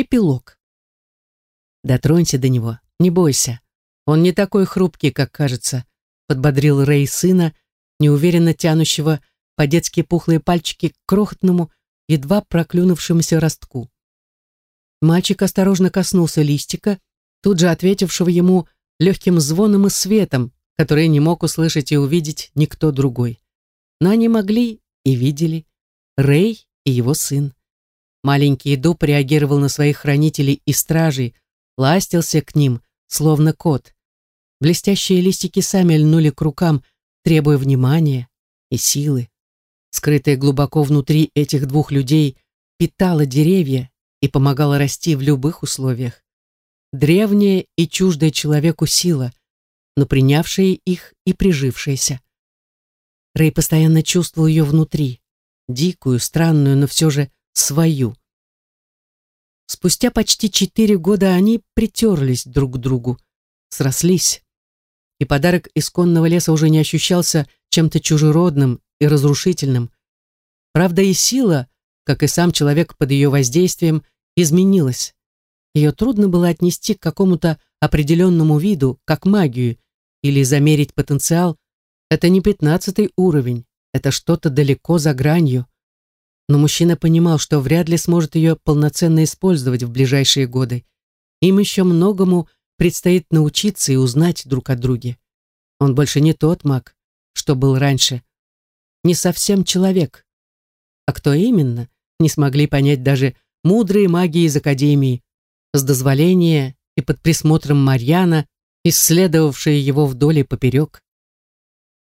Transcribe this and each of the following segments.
Эпилог. «Дотронься до него, не бойся. Он не такой хрупкий, как кажется», подбодрил Рэй сына, неуверенно тянущего по-детски пухлые пальчики к крохотному, едва проклюнувшемуся ростку. Мальчик осторожно коснулся листика, тут же ответившего ему легким звоном и светом, который не мог услышать и увидеть никто другой. Но они могли и видели. Рэй и его сын. Маленький дуб реагировал на своих хранителей и стражей, ластился к ним, словно кот. Блестящие листики сами льнули к рукам, требуя внимания и силы. Скрытая глубоко внутри этих двух людей, питала деревья и помогала расти в любых условиях. Древняя и чуждая человеку сила, но принявшая их и прижившаяся. Рэй постоянно чувствовал ее внутри, дикую, странную, но все же свою. Спустя почти четыре года они притерлись друг к другу, срослись, и подарок исконного леса уже не ощущался чем-то чужеродным и разрушительным. Правда, и сила, как и сам человек под ее воздействием, изменилась. Ее трудно было отнести к какому-то определенному виду, как магию, или замерить потенциал. Это не пятнадцатый уровень, это что-то далеко за гранью но мужчина понимал, что вряд ли сможет ее полноценно использовать в ближайшие годы. Им еще многому предстоит научиться и узнать друг о друге. Он больше не тот маг, что был раньше. Не совсем человек. А кто именно, не смогли понять даже мудрые маги из Академии, с дозволения и под присмотром Марьяна, исследовавшие его вдоль и поперек.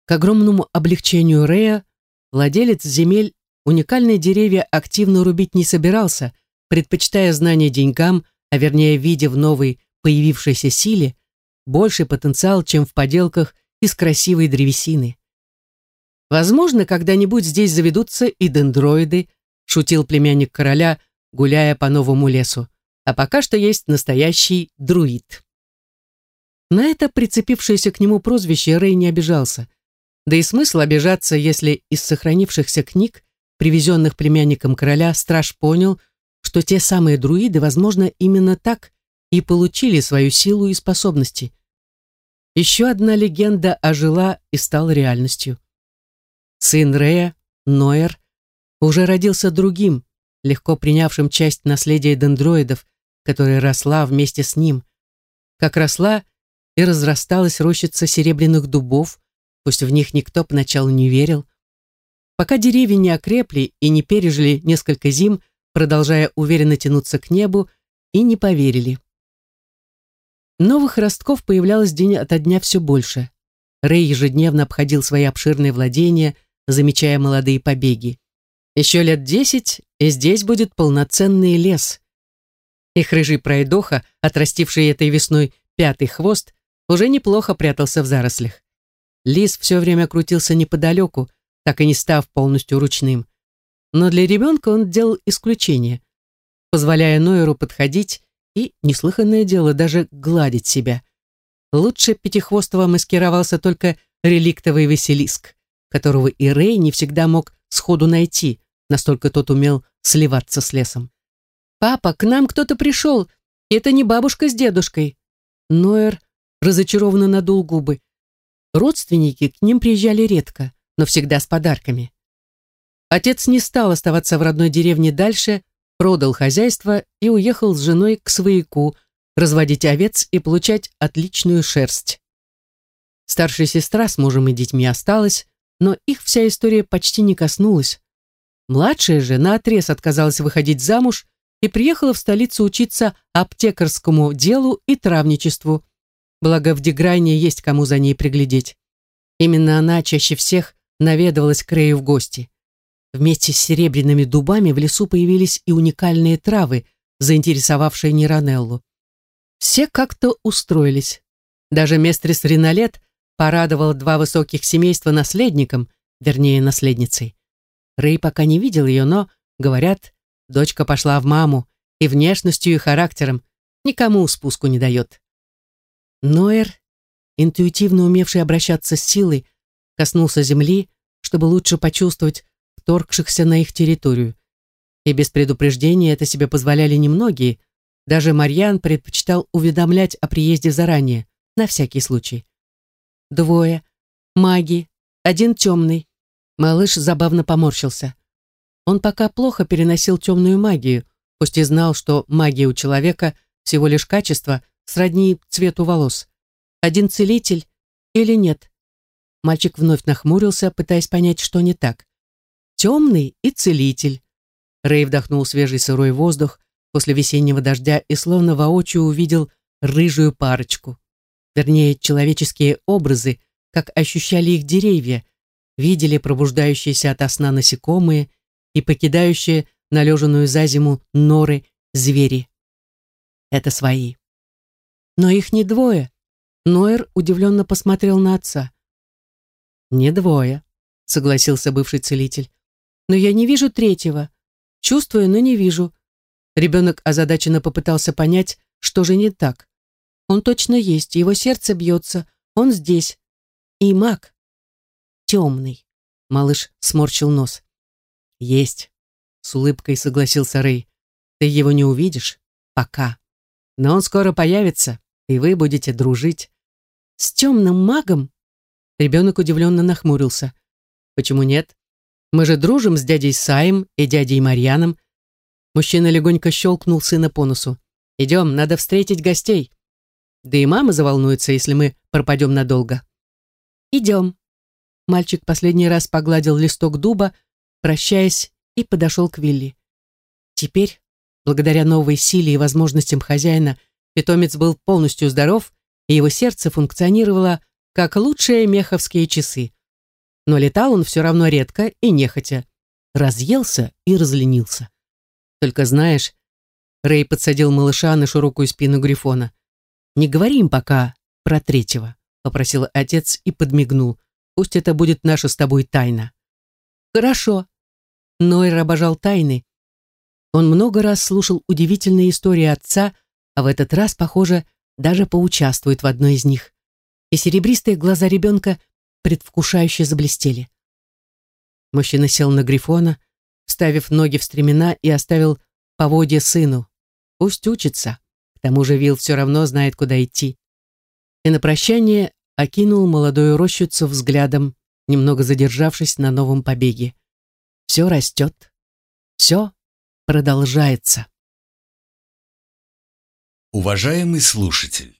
К огромному облегчению Рея владелец земель уникальные деревья активно рубить не собирался, предпочитая знания деньгам, а вернее видя в новой появившейся силе больший потенциал, чем в поделках из красивой древесины. Возможно, когда-нибудь здесь заведутся и дендроиды, шутил племянник короля, гуляя по новому лесу. А пока что есть настоящий друид. На это прицепившееся к нему прозвище Рэй не обижался. Да и смысл обижаться, если из сохранившихся книг привезенных племянником короля, страж понял, что те самые друиды, возможно, именно так и получили свою силу и способности. Еще одна легенда ожила и стала реальностью. Сын Рея, Ноэр, уже родился другим, легко принявшим часть наследия дендроидов, которая росла вместе с ним. Как росла и разрасталась рощица серебряных дубов, пусть в них никто поначалу не верил, Пока деревья не окрепли и не пережили несколько зим, продолжая уверенно тянуться к небу, и не поверили. Новых ростков появлялось день ото дня все больше. Рэй ежедневно обходил свои обширные владения, замечая молодые побеги. Еще лет десять, и здесь будет полноценный лес. Их рыжий пройдоха, отрастивший этой весной пятый хвост, уже неплохо прятался в зарослях. Лис все время крутился неподалеку, так и не став полностью ручным. Но для ребенка он делал исключение, позволяя Нойеру подходить и, неслыханное дело, даже гладить себя. Лучше Пятихвостого маскировался только реликтовый Василиск, которого и Рэй не всегда мог сходу найти, настолько тот умел сливаться с лесом. «Папа, к нам кто-то пришел, это не бабушка с дедушкой». Нойер разочарованно надул губы. Родственники к ним приезжали редко но всегда с подарками. Отец не стал оставаться в родной деревне дальше, продал хозяйство и уехал с женой к свояку, разводить овец и получать отличную шерсть. Старшая сестра с мужем и детьми осталась, но их вся история почти не коснулась. Младшая же наотрез отказалась выходить замуж и приехала в столицу учиться аптекарскому делу и травничеству. Благо в Деграйне есть кому за ней приглядеть. Именно она чаще всех наведывалась к Рэю в гости. Вместе с серебряными дубами в лесу появились и уникальные травы, заинтересовавшие Неронеллу. Все как-то устроились. Даже местрис Ринолет порадовала два высоких семейства наследником, вернее, наследницей. Рэй пока не видел ее, но, говорят, дочка пошла в маму и внешностью и характером никому спуску не дает. Ноэр, интуитивно умевший обращаться с силой, коснулся земли, чтобы лучше почувствовать вторгшихся на их территорию. И без предупреждения это себе позволяли немногие, Даже Марьян предпочитал уведомлять о приезде заранее, на всякий случай. Двое. Маги. Один темный. Малыш забавно поморщился. Он пока плохо переносил темную магию, пусть и знал, что магия у человека всего лишь качество, сродни цвету волос. Один целитель или нет? Мальчик вновь нахмурился, пытаясь понять, что не так. Темный и целитель. Рэй вдохнул свежий сырой воздух после весеннего дождя и словно воочию увидел рыжую парочку. Вернее, человеческие образы, как ощущали их деревья, видели пробуждающиеся ото сна насекомые и покидающие належенную за зиму норы звери. Это свои. Но их не двое. Нойер удивленно посмотрел на отца. «Не двое», — согласился бывший целитель. «Но я не вижу третьего. Чувствую, но не вижу». Ребенок озадаченно попытался понять, что же не так. Он точно есть, его сердце бьется, он здесь. И маг. Темный. Малыш сморщил нос. Есть. С улыбкой согласился Рэй. Ты его не увидишь? Пока. Но он скоро появится, и вы будете дружить. С темным магом? Ребенок удивленно нахмурился. Почему нет? Мы же дружим с дядей Саем и дядей Марьяном. Мужчина легонько щелкнул сына по носу. Идем, надо встретить гостей. Да и мама заволнуется, если мы пропадем надолго. Идем. Мальчик последний раз погладил листок дуба, прощаясь, и подошел к Вилли. Теперь, благодаря новой силе и возможностям хозяина, питомец был полностью здоров, и его сердце функционировало как лучшие меховские часы. Но летал он все равно редко и нехотя. Разъелся и разленился. Только знаешь, Рэй подсадил малыша на широкую спину Грифона. «Не говори им пока про третьего», — попросил отец и подмигнул. «Пусть это будет наша с тобой тайна». «Хорошо». Нойр обожал тайны. Он много раз слушал удивительные истории отца, а в этот раз, похоже, даже поучаствует в одной из них. И серебристые глаза ребенка предвкушающе заблестели. Мужчина сел на Грифона, вставив ноги в стремена и оставил поводья сыну. Пусть учится. К тому же Вил все равно знает, куда идти. И на прощание окинул молодую рощицу взглядом, немного задержавшись на новом побеге. Все растет. Все продолжается. Уважаемый слушатель,